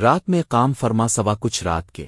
رات میں کام فرما سوا کچھ رات کے۔